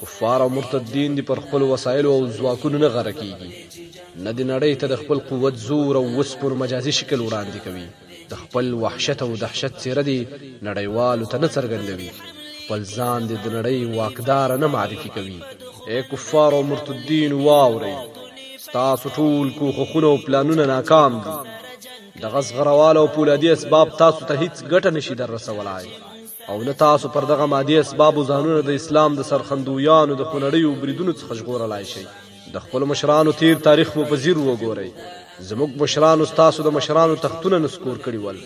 کفار او مرتدین دي پر خپل وسایلو او ځواکونو نه غره کیږي نه د نړۍ ته د خپل قوت زور او وسپور مجازي شکل وړاندې کوي د خپل وحشت او دهشت څیره دي نړیوالو ته نه څرګندوي خپل ځان دي د نړۍ واکدار نه معرفي کوي اے کفار او مرتدین واوري ستاسو ټول کوښښونه او پلانونه ناکام دي د غزغروال او پولادي اسباب تاسو ته هیڅ ګټه نشي در رسولای او نه تاسو پر دغه مادي اسبابو ځانونه د اسلام د سرخندویانو د خونړیو بریدونو څخه ژغورلای شئ د خپلو مشرانو تیر تاریخ مو په ځیر وګورئ زموږ مشرانو ستاسو د مشرانو تختونه نسکور کړي ول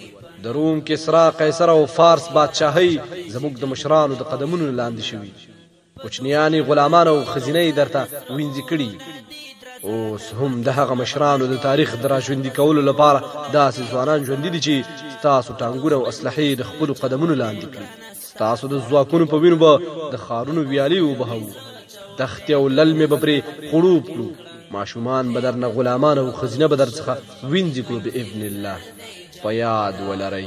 د روم کسرا قیصر او فارس بادشاهۍ زموږ د مشرانو د قدمونو لاندې شوي کوچنیانی غلامان او خزینه یې درته وینځي کړي اوس هم د هغه مشرانو د تاریخ دراژوندي کولو لپاره داسې ځوانان ژوندي دي چې تاسو ټانګونه او اسلحې د خپل قدمونو لاندې کړي تاسو د ځواکونو په وینو به د خارونو ویالي وبهو دښتې او للمې به پرې خړوب کړو ماشومان به درنه غلامان او خزینه به درڅخه وینځي کړو باذن الله په یاد ولرئ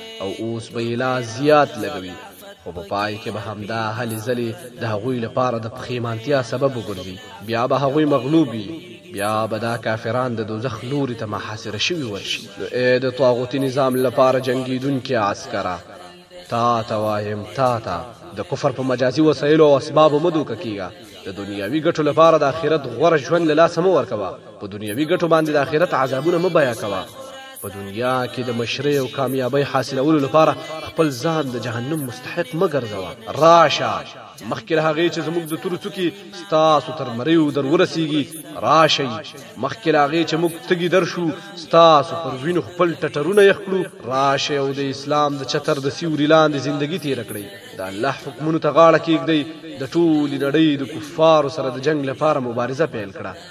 او اوس به یې لا زیات لګوي خو په پای کې به همدا هلې ځلې د هغوی لپاره د پښیمانتیا سبب وګرځي بیا به هغوی مغلوب وي بیا به دا کافران د دوزخ لوري ته محاصره شوي ورشي نو ای د طاغوتي نظام لپاره جنګیدونکي عسکره تا ته وایم تا ته د کفر په مجازي وسایلو او اسبابو مه دوکه کیږه د دنیاوي ګټو لپاره د آخرت غوره ژوند له لاسه مه ورکوه په دنیاوي ګټو باندې د آخرت عذابونه مه بیان کوه په دنیا کې د مشرۍ او کامیابۍ حاصلولو لپاره خپل ځان د جهنم مستحق مه ګرځوه راشه مخکې له هغې چې زموږ د تورو څوکي ستاسو تر مریو در ورسیږي راشئ مخکې له هغې چې موږ تږي در شو ستاسو پر وینو خپل ټټرونه یخ کړو راشئ او د اسلام د چتر د سیوري لاندې زندگی تېره کړئ د الله حکمونو ته غاړه کېږدئ د ټولې نړۍ د کفارو سره د جنگ لپاره مبارزه پیل کړه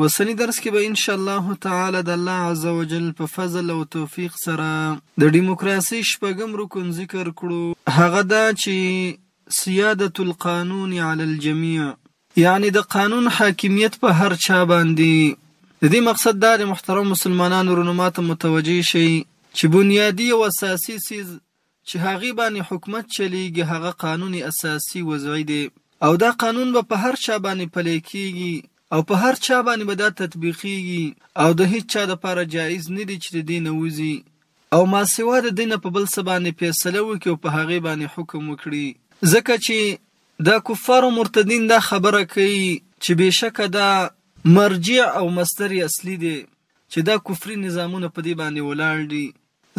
وسنی درس کې به ان شاء الله تعالی د الله عزوجل په فضل او توفیق سره د دیموکراسي شپږم رکن ذکر کړو هغه دا چې سیادت القانون علی الجميع یعنی د قانون حاکمیت په هر چا باندې د دې مقصد دا دی محترم مسلمانانو رونو ماته متوجه شي چې بنیادی او اساسي سیز چې هغې باندې حکومت چلېږي هغه قانون اساسي وضعي دی او دا قانون به په هر چا باندې پلی کېږي او په هر چا باندې به دا تطبیقېږي او د هېڅ چا لپاره جائز نه دي چې د دې نه وځي او ماسوا د دې نه په بل څه باندې فېصله وکړي او په هغې باندې حکم وکړي ځکه چې دا کفار او مرتدین دا خبره کوي چې بېشکه دا مرجع او مصدر اصلي دی چې دا کفري نظامونه په دې باندې ولاړ دي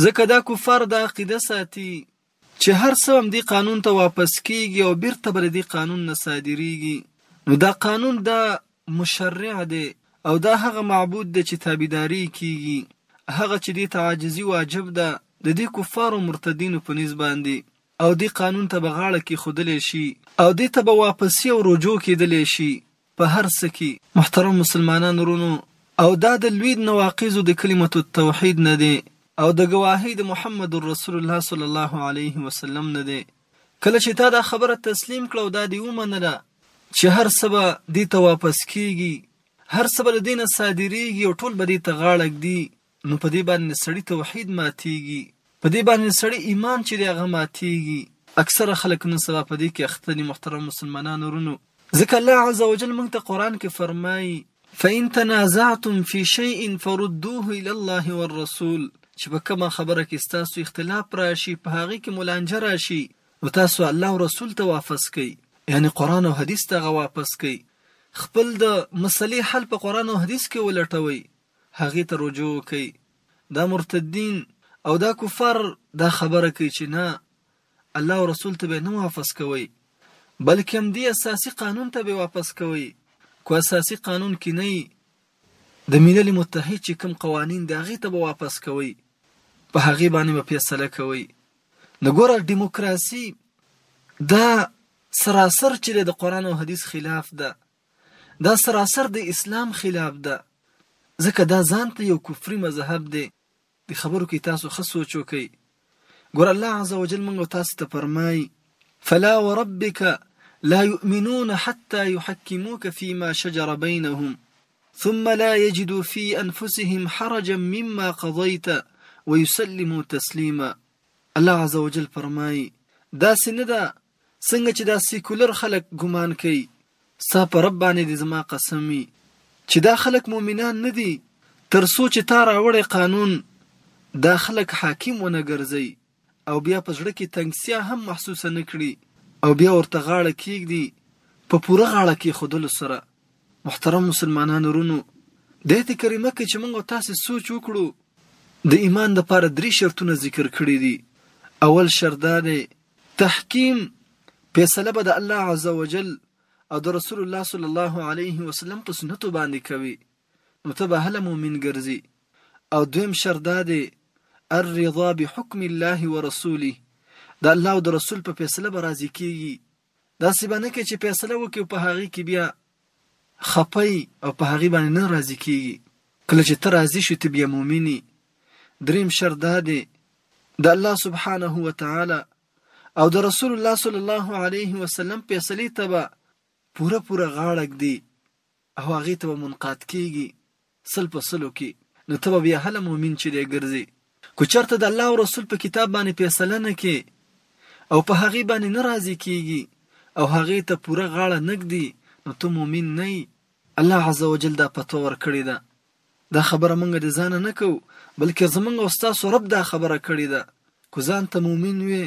ځکه دا کفار دا عقیده ساتي چې هر څه هم دې قانون ته واپس کېږي او بېرته به له دې قانون نه صادرېږي، نو دا قانون دا مشرع دی او دا هغه معبود دی چې تابعداري یې کېږي، هغه چې دې ته عاجزي واجب ده د دې کفارو مرتدینو په نزد باندې او دې قانون ته به غاړه کېښودلی شي او دې ته به واپسي او رجوع کېدلی شي، په هر څه کي. محترم مسلمانان ورونو او دا د لويد نواقضو د کلمة التوحيد نه دی او د ګواهۍ د محمد رسول الله صلی الله عليه وسلم نه دی کله چي تا دا خبره تسليم کړه او دا دي ومنله چي هر څه به دي ته واپس کيږي هر څه به له دي نه صادريږي او ټول به دي ته غاړه ږدي نو په دې باندې د سړي توحيد ماتېږي. په دې باندې د سړي ايمان چې دی هغه ماتېږي. اکثره خلک نن سبا په دې کې اخته دي محترمو مسلمانانو ورونو. ځکه الله عز وجل موږ ته قرآن کې فرمايي. فإن تنازعتم في شيء فردوه الي الله والرسول چې په کومه خبره کې ستاسو اختلاف راشي په هغې کې مو لانجه راشي نو تاسو الله او رسول ته واپس کړئ یعنې قرآن او حدیث ته هغه واپس کړئ خپل د مسلې حل په قرآن او حدیث کې ولټوئ هغې ته رجوع کوي دا مرتدين او دا کفار دا خبره کوي چې نه الله او رسول ته به نه واپس کوي بلکې هم دې اساسي قانون ته به واپس کوي کو اساسي قانون کې نه د ملل متحد چې کوم قوانين د هغې ته به واپس کوي په هغې باندې به فیصله کوي نو ګوره دیموکراسي دا سراسر چې د قرآن او حدیث خلاف ده دا سراسر د اسلام خلاف ده ځکه دا ځان ته یو کفري مذهب دی د خبرو کې تاسو ښه سوچ وکړئ ګور الله عز وجل موږ تاسو ته فرمایي فلا وربك لا يؤمنون حتى يحكموك فيما شجر بينهم ثم لا يجدوا في انفسهم حرجا مما قضيت ويسلموا تسليما الله عز وجل فرمایي دا سنده څنګه چې دا سیکولر خلک ګمان کوي ستا په رب باندې دې زما قسم وي چې دا خلک مؤمنان نه دي تر څو چې تا راوړی قانون دا خلک حاکم ونه ګرځوي او بیا په زړه کې تنګسیا هم محسوسه نه کړي او بیا ورته غاړه کیږدي په پوره غاړه کېښودلو سره محترم مسلمانان ورونو د ایت کریمه کې چې موږ تاسو سوچ وکړو د ایمان لپاره درې شرطونه ذکر کړي دي اول شرط دا دی تحکیم، فیصله به د الله عزوجل او د رسول الله صلی الله علیه وسلم په سنتو باندې کوې نو ته به هله مؤمن ګرځې او دویم شرط دا دی الرضا بحکم الله ورسوله د الله او د رسول په فیصله به راضي کېږي داسې به نه کوې چې فیصله وکړې او په هغې کې بیا خپه يي او په هغي باندي نه راضي کيږي کله چي ته راضي شي ته بيا مؤمن يي دريم شرط دا دي د الله سبحانه وتعالی او د رسول الله صلی الله علیه وسلم فیصلې ته به پوره پوره غاړه ږدي او هغې ته به منقاد کیږي سل په سلو کي نو ته به بيا هله مؤمن چي دی ګرځي که چرته د الله او رسول په کتاب باندي فيصله نه کي او په هغي باندي نه راضي کيږي او هغي ته پوره غاړه نه ږدي نو ته مؤمن نه يي الله عز وجل دا فتوا ورکړي ده دا خبره مونږ د ځانه نه کوو بلکې زمونږ او ستاسو رب دا خبره کړې ده که ځان ته مؤمن وې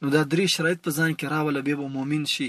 نو دا درې شرایط په ځان کې راوله بیا به مؤمن شي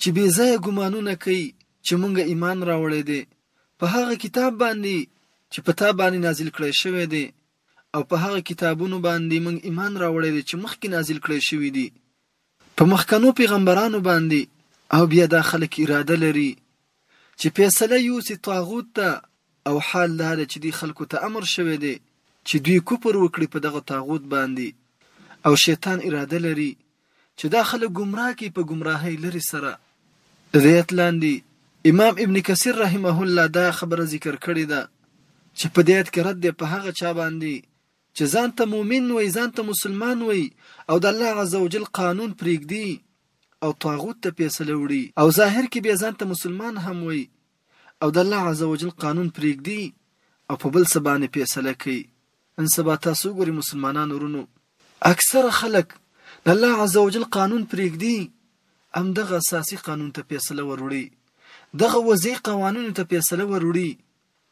چې بې ځایه ګمانونه کوي چې مونږ ایمان راوړی دی په هغه کتاب باندې چې په تا باندې نازل کړی شوی دی او په هغه کتابونو باندې مونږ ایمان راوړی دی چې مخکې نازل کړی شوي دي په مخکنو پیغمبرانو باندې او بیا دا خلک اراده لري چې فیصله یوسي طاغوت ته او حال دا دی چې دې خلکو ته امر شوی دی چې دوی کفر وکړي په دغه طاغوت باندې او شیطان اراده لري چې دا خلک ګمراه کړي په ګمراهۍ لرې سره. د دې ایت لاندې امام ابن کثیر رحمه الله دا خبره ذکر کړې ده چې په دې ایت کې رد دی په هغه چا باندې چې ځان ته مؤمن وي ځان ته مسلمان وي او د الله عزوجل قانون پرېږدي او طاغوت ته فیصله وړي او ظاهر کې بیا ځان ته مسلمان هم وي او د الله عز وجل قانون پرېږدي او په بل څه باندې فېصله کوي نن سبا تاسو وګورئ مسلمانان ورونو اکثره خلک د الله عز وجل قانون پرېږدي هم دغه اساسي قانون ته فېصله وروړي دغه وضعي قوانینو ته فېصله وروړي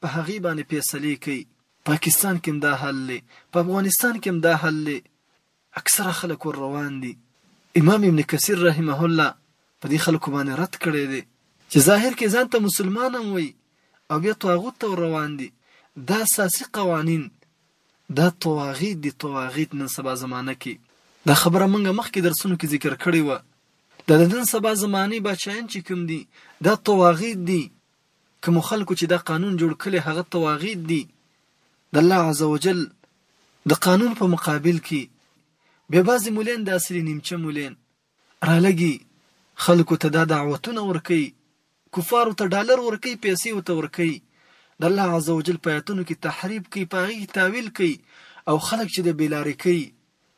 په هغې باندې فېصلې کوي پاکستان کې هم دا حل دی په افغانستان کې هم دا حل دی اکثره خلک ور روان دي. امام ابن کثیر رحمه الله په دې خلکو باندې رد کړی دی چې ظاهر کې ځان ته مسلمان هم وایي او بیا طاغوت ته ور روان دي. دا ساسي قوانین دا طواغیت دي طواغیت نن سبا زمانه کې دا خبره موږ مخکې درسونو کې ذکر کړې وه دا د نن سبا زمانې باچایان چې کوم دي دا طواغیت دي کومو خلکو چې دا قانون جوړ کړی هغه طواغیت دي، د الله عزوجل د قانون په مقابل کې بیا بعضې مولین داسې دي نیمچه مولین رالږي خلکو ته دا دعوتونه ورکوي کفارو ته ډالر ورکوي پیسې ورته ورکوي د الله عزوجل په آیتونو کې تحریف کوي په هغې کې تاویل کوي او خلک چې د بې لارې کوي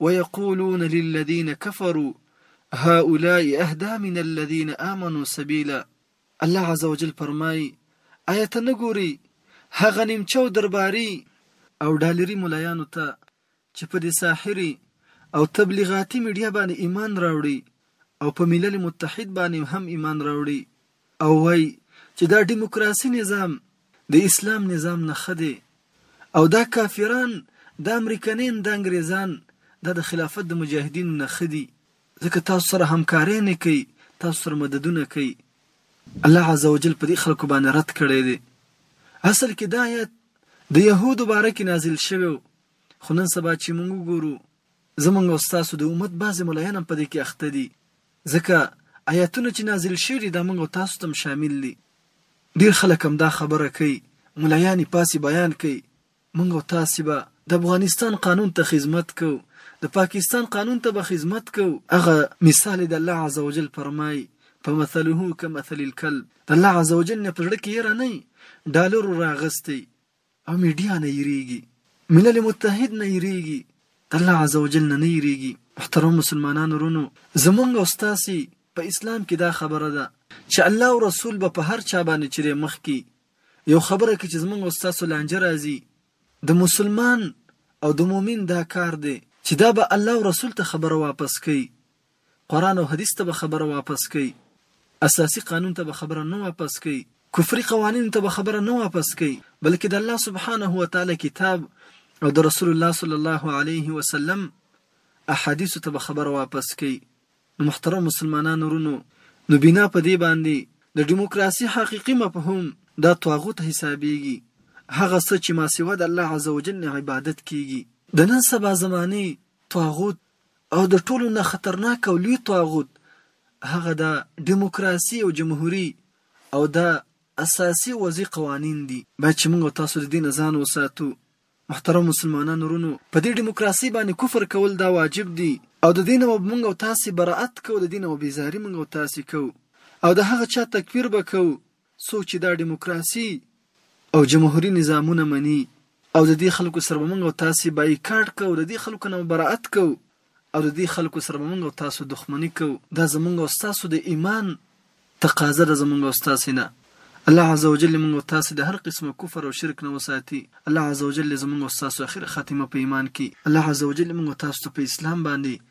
ويقولون للذين كفروا هؤلاء اهدى من الذين آمنوا سبيلا الله عز وجل فرمایي آیا ته نه ګوري هغه نیمچو درباري او ډالري ملایانو ته چې په دې ساحري او تبلیغاتي میډیا باندې ایمان راوړي او په ملل متحد باندې هم ایمان راوړي او وايي چې دا ډيموکراسي نظام د اسلام نظام نه ښه دی او دا کافران دا امريکنين دا انګريزان دا د خلافت د مجاهدينو نه ښه دي ځکه تاسو سره همکاري نه کوي تاسو سره مددونه کوي الله عز وجل په دې خلکو باندې رد کړی دی اصل کې دا آیت د يهودو باره کې نازل شوی خو نن سبا چې موږ وګورو زمونږ او ستاسو د امت بعضې ملایان هم په دې کې اخته دي ځکه آیاتونه چې نازل شوي دي دا موږ او تاسو ته هم شامل دي. ډېر خلک هم دا خبره کوي، ملایان یې پاسې بیان کوي، موږ او تاسې به د افغانستان قانون ته خدمت کوو، د پاکستان قانون ته به خدمت کوو. هغه مثال یې د الله عزوجل فرمایي، فمثله کمثل الکلب، د الله عزوجل نه په زړه کې یره نه وي، ډالرو را اخیستی، له میډیا نه ایریږي ملل متحد نه ایریږي د الله عز وجل نه نه ایریږي محترم مسلمانانو رونو زمونږ او ستاسي په اسلام کې دا خبره ده چې الله او رسول به په هر چا باندې چیرې مخ کې یو خبره کې چې زمونږ او ستاسو لانجه راځي د مسلمان او د مؤمن دا کار دی چې دا به الله او رسول ته خبره واپس کوي قران او حدیث ته به خبره واپس کئ اساسی قانون ته به خبره نه واپس کئ کفری قوانینو ته به خبره نه واپس کئ بلکه د الله سبحانه وتعالی کتاب او د رسول الله صلی الله علیه وسلم احادیثو ته به خبره واپس کئ نو محترم مسلمانانو ورونو نو بنا په دې باندې د دیموکراسی حقیقی مفهوم دا طاغوت حسابیږي هغه څه چې ماسوا د الله عزوجل نه عبادت کیږي د نن سبا زمانې طاغوت او د ټولو نه خطرناک او لوی طاغوت هغه دا ډیموکراسي او جمهوري او دا اساسي وضعي قوانین دي. باید چې موږ او تاسو د دې نه ځان وساتو. محترمو مسلمانانو ورونو! په دې ډیموکراسي باندې کفر کول دا واجب دي او د دې نه به موږ او تاسې برائت کوو، د دې نه به بیزاري موږ او تاسې کوو او د هغه چا تکفیر به کوو څوک چې دا ډیموکراسي او جمهوري نظامونه مني او د دې خلکو سره به موږ او تاسې بایکاټ کوو، د دې خلکو نه به براءت کوو او د دې خلکو سره به موږ او تاسو دښمني کوو، دا زموږ او ستاسو د ایمان تقاضا ده زموږ او ستاسې نه. الله عزوجل دې موږ او تاسې د هر قسمه کفر او شرک نه وساتي، الله عزوجل دې زموږ او ستاسو اخره خاتمه په ایمان کړي، الله عزوجل دې موږ او تاسو ته په اسلام باندې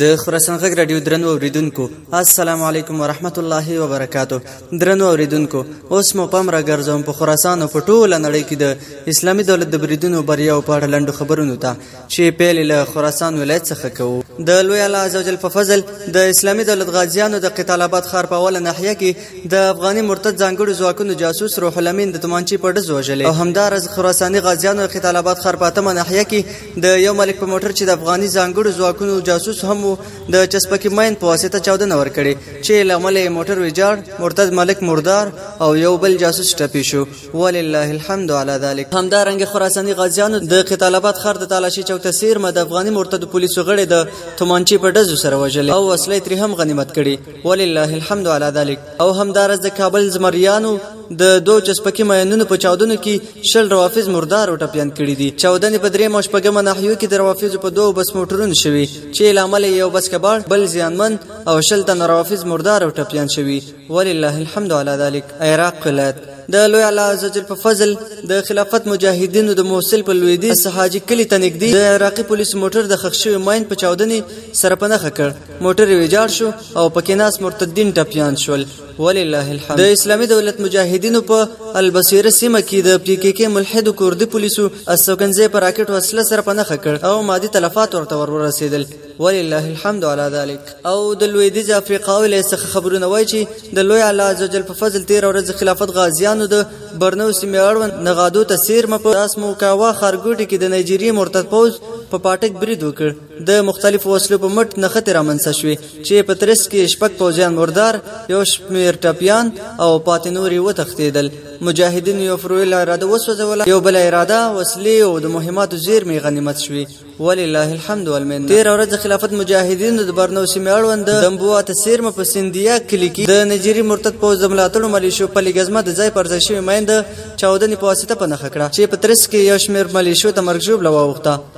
د خراسان غږ رادیو درنو اوریدونکو السلام علیکم ورحمت الله وبرکاتو درنو اوریدونکو اوس مو پام را ګرځوم په خراسان او په ټوله نړۍ کې د اسلامي دولت د بریدونو بریاو په اړه لنډو خبرونو ته چې پیل له خراسان ولایت څخه کوو د لوی الله عزوجل په فضل د اسلامي دولت غازیانو د قتال آباد ښار په اوله ناحیه کې د افغاني مرتد ځانګړو ځواکونو جاسوس روح الامین د تمانچې په ډز وژلی او همدارز خراساني غازیانو قتال آباد ښار په اتمه ناحیه کې د یو ملک په موټر چې د افغاني ځانګړو ځواکونو جاسوس هم وو د چسپکي ماین په واسطه چاودنه ورکړې چې له امله یې موټر ویجاړ مرتد ملک مردار او یو بل جاسوس ټپي شو ولله الحمد علی ذلک همدارنګه خراساني غازیانو د قتال آباد ښار د تالاشي چوک ته څیرمه د افغاني مرتد پولیسو غړې د تومانچې په ډزو سره وژلې او وسلې ترې هم غنیمت کړې ولله الحمد علی ذلک او همدارز د کابل زمریانو د دوو چسپکي ماینونو په چاودنو کې شل روافض مردار او ټپیان کړي دي چاودنې په درېیم او شپږمه ناحیو کې د روافضو په دوو بس موټرونو شوي چې له امله یو بس کباړ بل زیانمن او شل تنه روافض مردار او ټپیان شوي ولله الحمد علی ذلک عراق ولایت د لوی الله عزوجل په فضل د خلافت مجاهدینو د موصل په لویدي سحاجي کلی ته نږدې د عراقي پولیس موټر د خښ شوی ماین په چاودنې سره په نخښه کړ موټر ویجاړ شو او پکې ناس مرتدین ټپیان شول ولله الحمد د اسلامي دولت مجاهدینو په البصیره سیمه کې د پی کې کې ملحد کوردی پولیسو استوګنځي پر راکټ وسله سره په نخښه کړ او مادي تلفات ورته ور ورسېدل ولله الحمد علی ذلک او د لویدیځ افریقا ولې څخه خبرونه وایي چې د لوی الله عزوجل په فضل تیر ورځ خلافت غازیانو د برنو سیمه اړوند نغادو ته سیر مپو داس مو کاوا خارګوټي کې د نایجیري مرتد پوز په پاټک برید وکړ د مختلفو وسلو په مټ نښتې رامنځته شوې چې په ترڅ کې شپږ پوځیان مردار یو شمېر ټپیان او پاتې نورې وتښتېدل مجاهدینو یو فرویل اراده وسوځوله یو بله اراده وسلې او د مهماتو زیرمې غنیمت شوې ولله الحمد والمنه تیر ورځ د خلافت مجاهدینو د برنو سیمې اړوند د دمبوا ته سیرمه په سندیا کلي کې د نجیري مرتد پوځ د ملاتړو ملیشو په لګزمه د ځای پر ځای شوې مینده چاودنې په واسطه په نښه کړه چې په ترڅ کې یو شمېر ملیشو ته مرګ ژوبله واوښته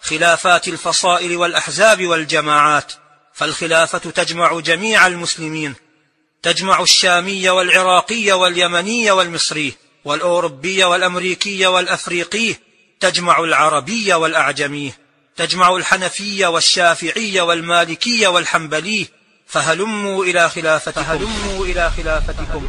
خلافات الفصائل والأحزاب والجماعات فالخلافة تجمع جميع المسلمين تجمع الشامي والعراقي واليمني والمصري والأوروبي والأمريكي والأفريقي تجمع العربي والأعجمي تجمع الحنفي والشافعي والمالكي والحنبلي فهلموا إلى خلافتكم فهلموا إلى خلافتكم